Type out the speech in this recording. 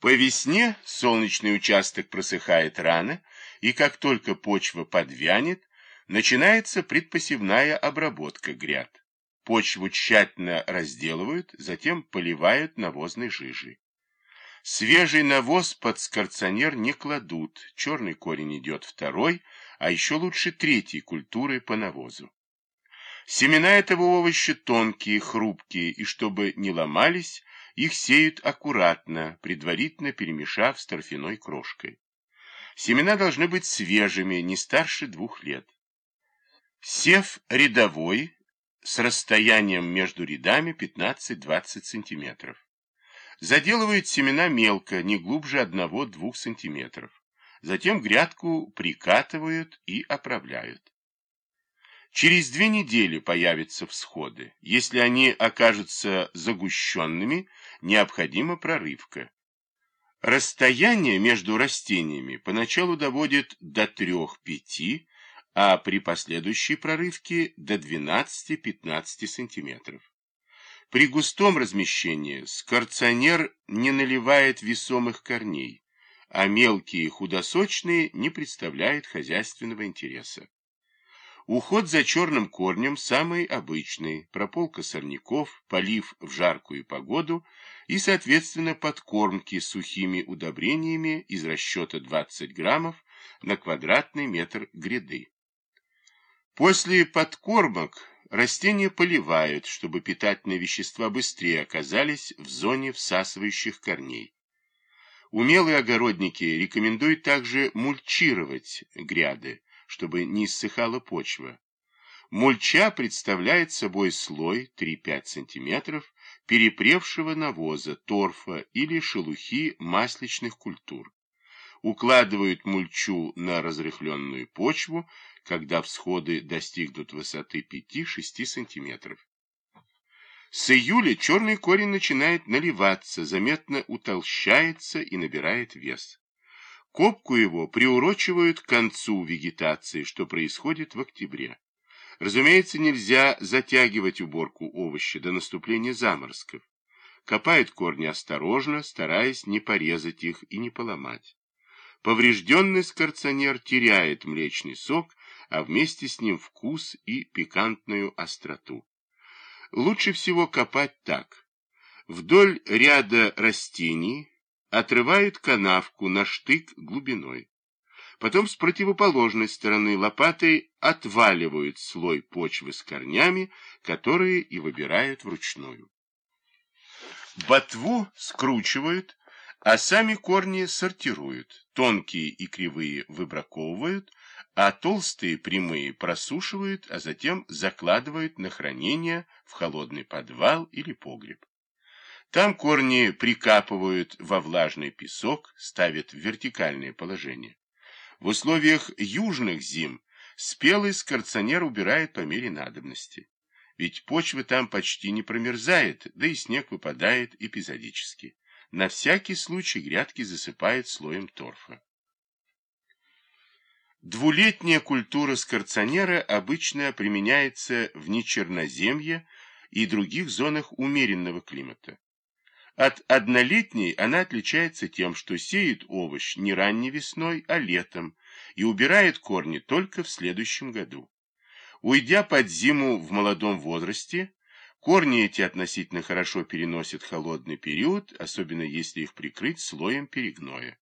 По весне солнечный участок просыхает рано, и как только почва подвянет, начинается предпосевная обработка гряд. Почву тщательно разделывают, затем поливают навозной жижей. Свежий навоз под скорционер не кладут, черный корень идет второй, а еще лучше третьей культуры по навозу. Семена этого овоща тонкие, хрупкие, и чтобы не ломались, их сеют аккуратно, предварительно перемешав с торфяной крошкой. Семена должны быть свежими, не старше двух лет. Сев рядовой с расстоянием между рядами 15-20 см. Заделывают семена мелко, не глубже 1-2 см. Затем грядку прикатывают и оправляют. Через две недели появятся всходы. Если они окажутся загущенными, необходима прорывка. Расстояние между растениями поначалу доводит до 3-5, а при последующей прорывке до 12-15 см. При густом размещении скорционер не наливает весомых корней, а мелкие худосочные не представляют хозяйственного интереса. Уход за черным корнем самый обычный, прополка сорняков, полив в жаркую погоду и, соответственно, подкормки сухими удобрениями из расчета 20 граммов на квадратный метр гряды. После подкормок растения поливают, чтобы питательные вещества быстрее оказались в зоне всасывающих корней. Умелые огородники рекомендуют также мульчировать гряды, чтобы не иссыхала почва. Мульча представляет собой слой 3-5 см перепревшего навоза, торфа или шелухи масличных культур. Укладывают мульчу на разрыхленную почву, когда всходы достигнут высоты 5-6 см. С июля черный корень начинает наливаться, заметно утолщается и набирает вес. Копку его приурочивают к концу вегетации, что происходит в октябре. Разумеется, нельзя затягивать уборку овоща до наступления заморозков. Копают корни осторожно, стараясь не порезать их и не поломать. Поврежденный скорционер теряет млечный сок, а вместе с ним вкус и пикантную остроту. Лучше всего копать так. Вдоль ряда растений отрывают канавку на штык глубиной. Потом с противоположной стороны лопатой отваливают слой почвы с корнями, которые и выбирают вручную. Ботву скручивают, а сами корни сортируют. Тонкие и кривые выбраковывают, а толстые прямые просушивают, а затем закладывают на хранение в холодный подвал или погреб. Там корни прикапывают во влажный песок, ставят в вертикальное положение. В условиях южных зим спелый скорционер убирает по мере надобности. Ведь почва там почти не промерзает, да и снег выпадает эпизодически. На всякий случай грядки засыпают слоем торфа. Двулетняя культура скорционера обычно применяется в нечерноземье и других зонах умеренного климата. От однолетней она отличается тем, что сеет овощ не ранней весной, а летом, и убирает корни только в следующем году. Уйдя под зиму в молодом возрасте, корни эти относительно хорошо переносят холодный период, особенно если их прикрыть слоем перегноя.